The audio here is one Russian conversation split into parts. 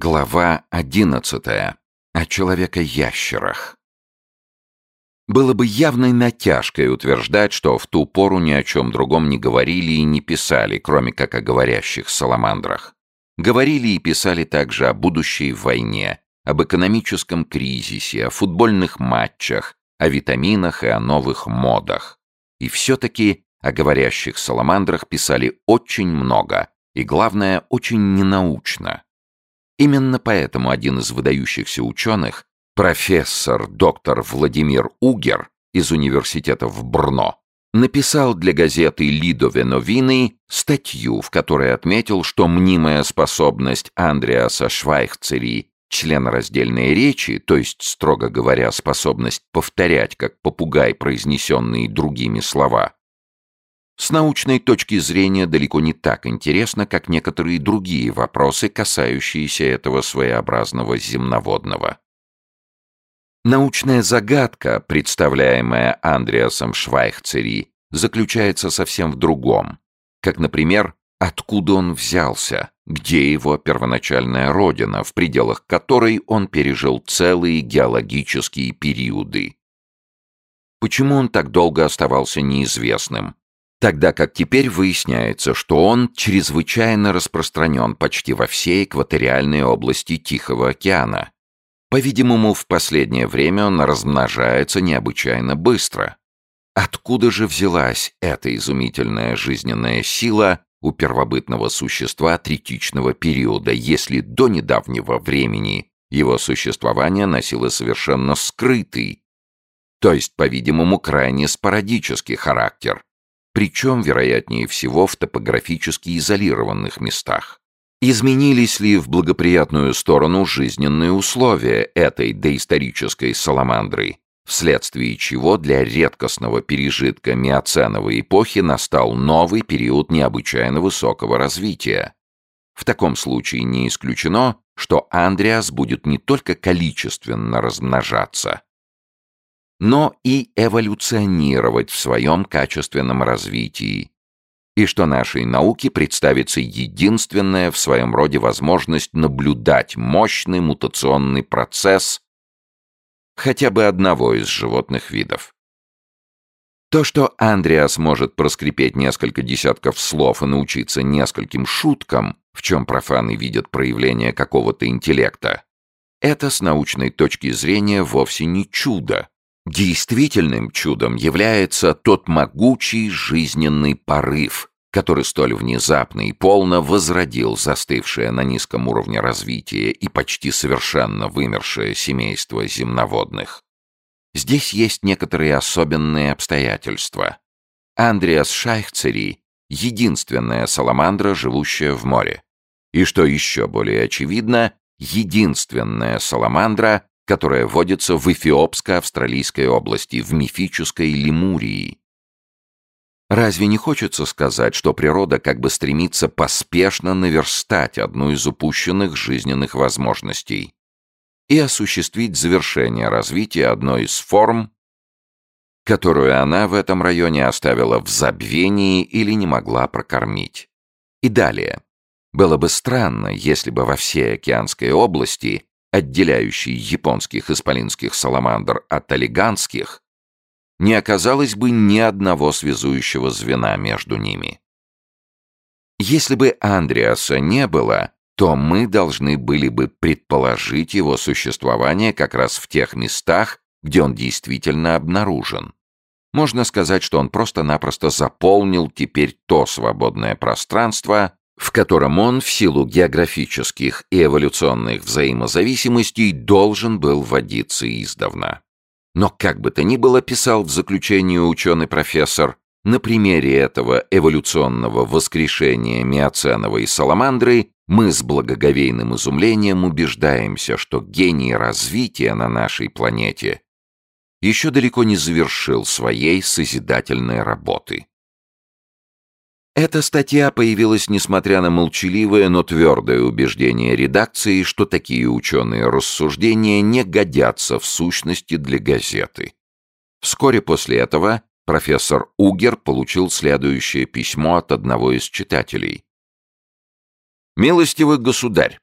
Глава одиннадцатая. О человека-ящерах. Было бы явной натяжкой утверждать, что в ту пору ни о чем другом не говорили и не писали, кроме как о говорящих саламандрах. Говорили и писали также о будущей войне, об экономическом кризисе, о футбольных матчах, о витаминах и о новых модах. И все-таки о говорящих саламандрах писали очень много, и, главное, очень ненаучно. Именно поэтому один из выдающихся ученых, профессор доктор Владимир Угер из университета в Брно, написал для газеты «Лидове новины» статью, в которой отметил, что мнимая способность Андреаса Швайхцери члена раздельной речи, то есть, строго говоря, способность повторять, как попугай, произнесенные другими слова, с научной точки зрения далеко не так интересно, как некоторые другие вопросы, касающиеся этого своеобразного земноводного. Научная загадка, представляемая Андреасом Швайхцери, заключается совсем в другом. Как, например, откуда он взялся, где его первоначальная родина, в пределах которой он пережил целые геологические периоды. Почему он так долго оставался неизвестным? Тогда как теперь выясняется, что он чрезвычайно распространен почти во всей экваториальной области Тихого океана. По-видимому, в последнее время он размножается необычайно быстро. Откуда же взялась эта изумительная жизненная сила у первобытного существа третичного периода, если до недавнего времени его существование носило совершенно скрытый, то есть, по-видимому, крайне спорадический характер, причем, вероятнее всего, в топографически изолированных местах. Изменились ли в благоприятную сторону жизненные условия этой доисторической саламандры, вследствие чего для редкостного пережитка миоценовой эпохи настал новый период необычайно высокого развития? В таком случае не исключено, что Андреас будет не только количественно размножаться, но и эволюционировать в своем качественном развитии, и что нашей науке представится единственная в своем роде возможность наблюдать мощный мутационный процесс хотя бы одного из животных видов. То, что Андреас может проскрипеть несколько десятков слов и научиться нескольким шуткам, в чем профаны видят проявление какого-то интеллекта, это с научной точки зрения вовсе не чудо, Действительным чудом является тот могучий жизненный порыв, который столь внезапно и полно возродил застывшее на низком уровне развития и почти совершенно вымершее семейство земноводных. Здесь есть некоторые особенные обстоятельства. Андреас Шайхцери — единственная саламандра, живущая в море. И что еще более очевидно, единственная саламандра, которая водится в Эфиопско-Австралийской области, в мифической Лемурии. Разве не хочется сказать, что природа как бы стремится поспешно наверстать одну из упущенных жизненных возможностей и осуществить завершение развития одной из форм, которую она в этом районе оставила в забвении или не могла прокормить? И далее. Было бы странно, если бы во всей океанской области отделяющий японских исполинских саламандр от олиганских, не оказалось бы ни одного связующего звена между ними. Если бы Андреаса не было, то мы должны были бы предположить его существование как раз в тех местах, где он действительно обнаружен. Можно сказать, что он просто-напросто заполнил теперь то свободное пространство, в котором он в силу географических и эволюционных взаимозависимостей должен был водиться издавна. Но как бы то ни было, писал в заключении ученый-профессор, на примере этого эволюционного воскрешения миоценовой саламандры мы с благоговейным изумлением убеждаемся, что гений развития на нашей планете еще далеко не завершил своей созидательной работы. Эта статья появилась несмотря на молчаливое, но твердое убеждение редакции, что такие ученые рассуждения не годятся в сущности для газеты. Вскоре после этого профессор Угер получил следующее письмо от одного из читателей. «Милостивый государь,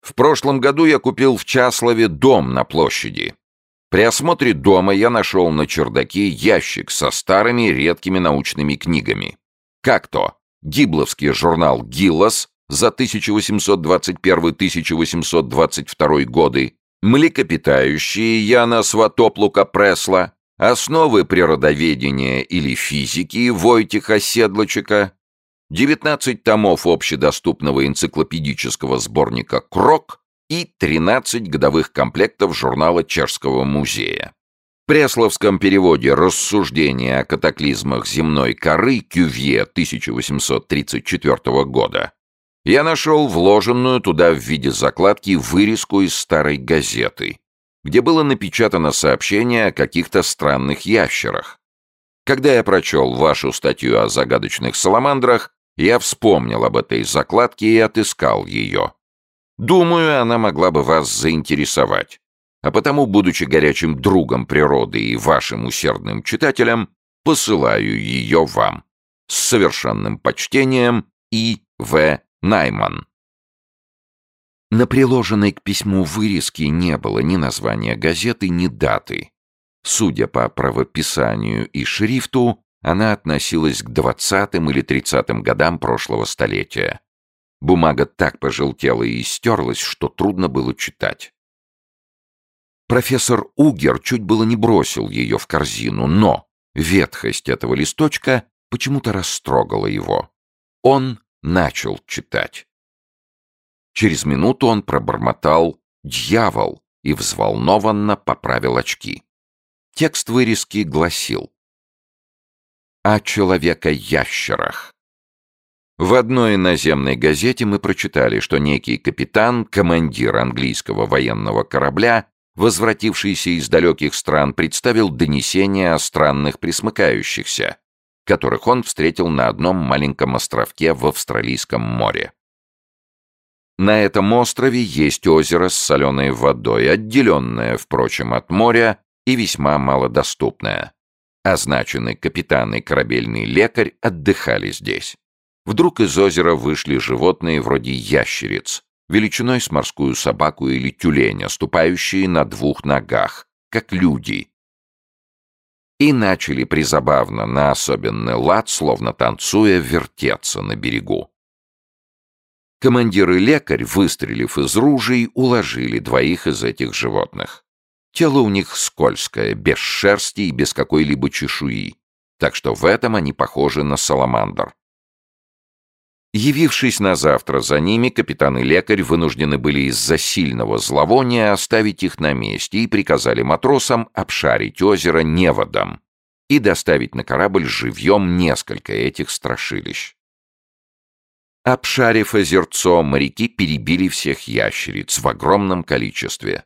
В прошлом году я купил в Часлове дом на площади. При осмотре дома я нашел на чердаке ящик со старыми редкими научными книгами. Как то Гибловский журнал «Гиллос» за 1821-1822 годы, млекопитающие Яна Сватоплука Пресла, основы природоведения или физики Войтиха Седлочека, 19 томов общедоступного энциклопедического сборника «Крок» и 13 годовых комплектов журнала Чешского музея. Пресловском переводе «Рассуждения о катаклизмах земной коры» Кювье 1834 года я нашел вложенную туда в виде закладки вырезку из старой газеты, где было напечатано сообщение о каких-то странных ящерах. Когда я прочел вашу статью о загадочных саламандрах, я вспомнил об этой закладке и отыскал ее. Думаю, она могла бы вас заинтересовать. А потому, будучи горячим другом природы и вашим усердным читателем, посылаю ее вам. С совершенным почтением И. В. Найман. На приложенной к письму вырезке не было ни названия газеты, ни даты. Судя по правописанию и шрифту, она относилась к двадцатым или тридцатым годам прошлого столетия. Бумага так пожелтела и стерлась, что трудно было читать. Профессор Угер чуть было не бросил ее в корзину, но ветхость этого листочка почему-то растрогала его. Он начал читать. Через минуту он пробормотал «Дьявол!» и взволнованно поправил очки. Текст вырезки гласил «О человека-ящерах». В одной наземной газете мы прочитали, что некий капитан, командир английского военного корабля, возвратившийся из далеких стран, представил донесение о странных присмыкающихся, которых он встретил на одном маленьком островке в Австралийском море. На этом острове есть озеро с соленой водой, отделенное, впрочем, от моря и весьма малодоступное. Означенный капитан и корабельный лекарь отдыхали здесь. Вдруг из озера вышли животные вроде ящериц, величиной с морскую собаку или тюленя, ступающие на двух ногах, как люди. И начали призабавно на особенный лад, словно танцуя, вертеться на берегу. Командир и лекарь, выстрелив из ружей, уложили двоих из этих животных. Тело у них скользкое, без шерсти и без какой-либо чешуи, так что в этом они похожи на саламандр. Явившись на завтра за ними, капитан и лекарь вынуждены были из-за сильного зловония оставить их на месте и приказали матросам обшарить озеро неводом и доставить на корабль живьем несколько этих страшилищ. Обшарив озерцо, моряки перебили всех ящериц в огромном количестве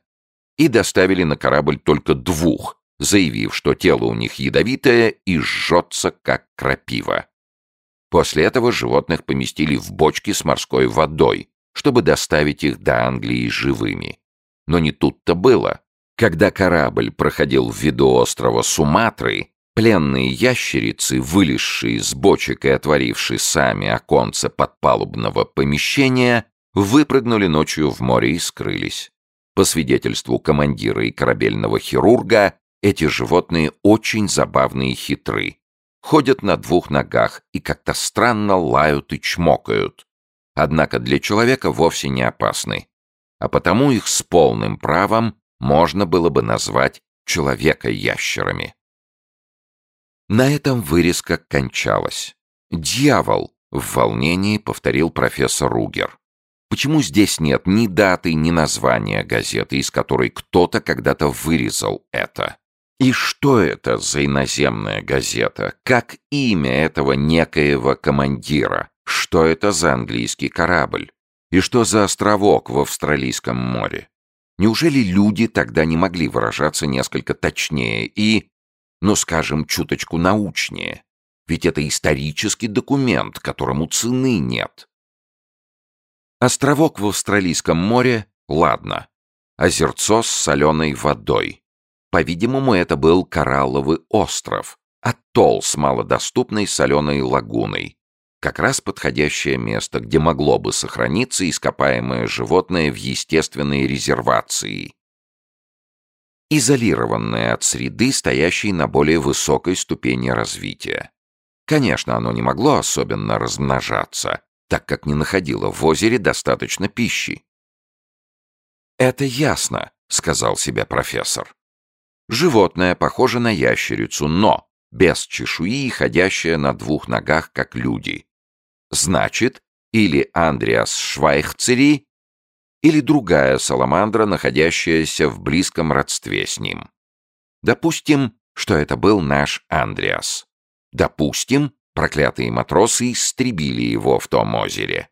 и доставили на корабль только двух, заявив, что тело у них ядовитое и жжется, как крапива. После этого животных поместили в бочки с морской водой, чтобы доставить их до Англии живыми. Но не тут-то было. Когда корабль проходил в виду острова Суматры, пленные ящерицы, вылезшие из бочек и отворившие сами оконца подпалубного помещения, выпрыгнули ночью в море и скрылись. По свидетельству командира и корабельного хирурга, эти животные очень забавные и хитры ходят на двух ногах и как-то странно лают и чмокают. Однако для человека вовсе не опасны. А потому их с полным правом можно было бы назвать человека-ящерами. На этом вырезка кончалась. «Дьявол!» — в волнении повторил профессор Ругер. Почему здесь нет ни даты, ни названия газеты, из которой кто-то когда-то вырезал это? И что это за иноземная газета? Как имя этого некоего командира? Что это за английский корабль? И что за островок в Австралийском море? Неужели люди тогда не могли выражаться несколько точнее и, ну скажем, чуточку научнее? Ведь это исторический документ, которому цены нет. Островок в Австралийском море — ладно. Озерцо с соленой водой по-видимому, это был Коралловый остров, атолл с малодоступной соленой лагуной. как раз подходящее место, где могло бы сохраниться ископаемое животное в естественной резервации, изолированное от среды, стоящей на более высокой ступени развития. Конечно, оно не могло особенно размножаться, так как не находило в озере достаточно пищи. «Это ясно», — сказал себе профессор. Животное похоже на ящерицу, но без чешуи ходящее на двух ногах, как люди. Значит, или Андреас Швайхцери, или другая саламандра, находящаяся в близком родстве с ним. Допустим, что это был наш Андреас. Допустим, проклятые матросы истребили его в том озере.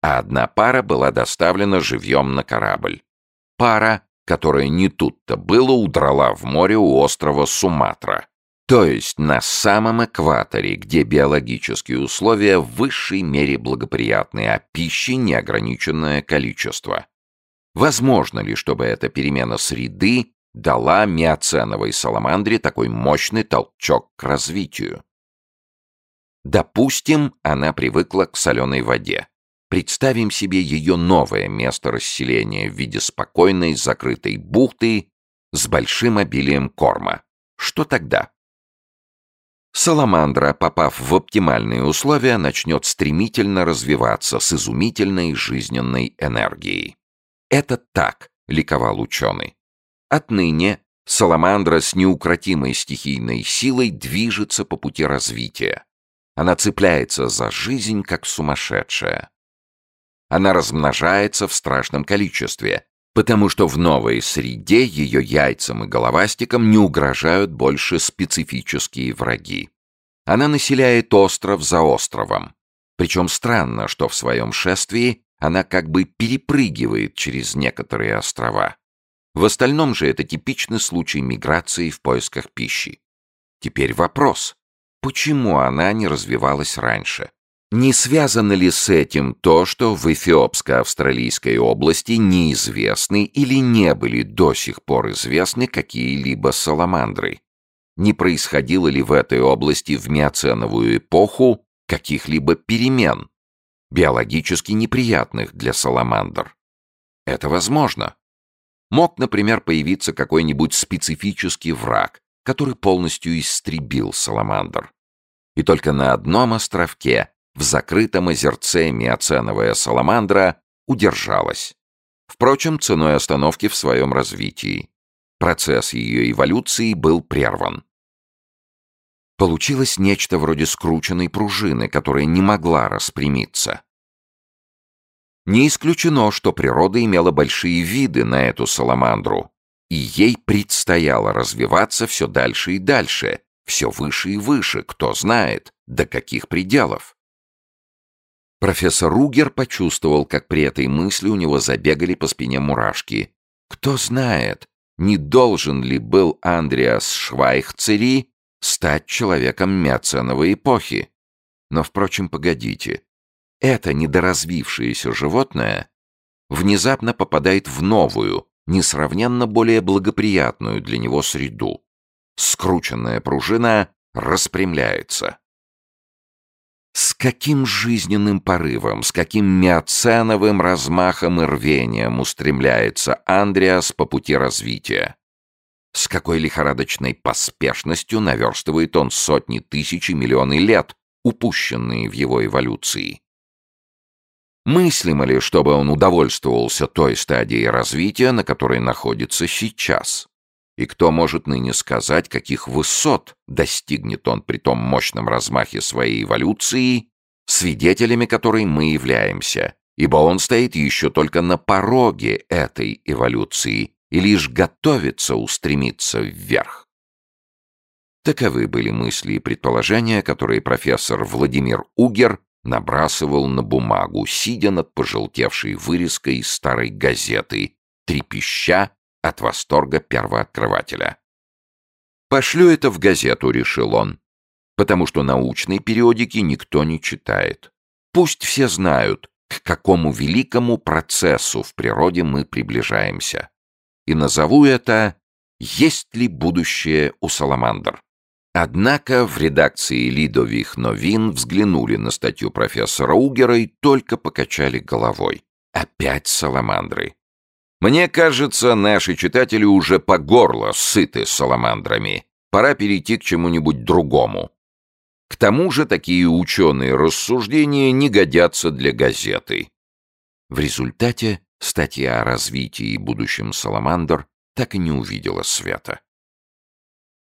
А одна пара была доставлена живьем на корабль. Пара, которая не тут-то было, удрала в море у острова Суматра. То есть на самом экваторе, где биологические условия в высшей мере благоприятны, а пищи неограниченное количество. Возможно ли, чтобы эта перемена среды дала миоценовой саламандре такой мощный толчок к развитию? Допустим, она привыкла к соленой воде. Представим себе ее новое место расселения в виде спокойной закрытой бухты с большим обилием корма. Что тогда? Саламандра, попав в оптимальные условия, начнет стремительно развиваться с изумительной жизненной энергией. Это так, ликовал ученый. Отныне саламандра с неукротимой стихийной силой движется по пути развития. Она цепляется за жизнь, как сумасшедшая. Она размножается в страшном количестве, потому что в новой среде ее яйцам и головастикам не угрожают больше специфические враги. Она населяет остров за островом. Причем странно, что в своем шествии она как бы перепрыгивает через некоторые острова. В остальном же это типичный случай миграции в поисках пищи. Теперь вопрос, почему она не развивалась раньше? Не связано ли с этим то, что в Эфиопско-Австралийской области неизвестны или не были до сих пор известны какие-либо саламандры? Не происходило ли в этой области в миоценовую эпоху каких-либо перемен, биологически неприятных для саламандр? Это возможно. Мог, например, появиться какой-нибудь специфический враг, который полностью истребил саламандр. И только на одном островке в закрытом озерце миоценовая саламандра удержалась. Впрочем, ценой остановки в своем развитии. Процесс ее эволюции был прерван. Получилось нечто вроде скрученной пружины, которая не могла распрямиться. Не исключено, что природа имела большие виды на эту саламандру, и ей предстояло развиваться все дальше и дальше, все выше и выше, кто знает, до каких пределов. Профессор Ругер почувствовал, как при этой мысли у него забегали по спине мурашки. Кто знает, не должен ли был Андреас Швайхцери стать человеком Мяценовой эпохи? Но, впрочем, погодите. Это недоразвившееся животное внезапно попадает в новую, несравненно более благоприятную для него среду. Скрученная пружина распрямляется. С каким жизненным порывом, с каким миоценовым размахом и рвением устремляется Андреас по пути развития. С какой лихорадочной поспешностью наверстывает он сотни тысяч и миллионы лет, упущенные в его эволюции. Мыслимо ли, чтобы он удовольствовался той стадией развития, на которой находится сейчас? И кто может ныне сказать, каких высот достигнет он при том мощном размахе своей эволюции, свидетелями которой мы являемся, ибо он стоит еще только на пороге этой эволюции и лишь готовится устремиться вверх. Таковы были мысли и предположения, которые профессор Владимир Угер набрасывал на бумагу, сидя над пожелтевшей вырезкой старой газеты, трепеща от восторга первооткрывателя. «Пошлю это в газету», — решил он, «потому что научной периодики никто не читает. Пусть все знают, к какому великому процессу в природе мы приближаемся. И назову это «Есть ли будущее у саламандр?» Однако в редакции «Лидових новин» взглянули на статью профессора Угера и только покачали головой. Опять саламандры. Мне кажется, наши читатели уже по горло сыты саламандрами. Пора перейти к чему-нибудь другому. К тому же такие ученые рассуждения не годятся для газеты. В результате статья о развитии и будущем саламандр так и не увидела света.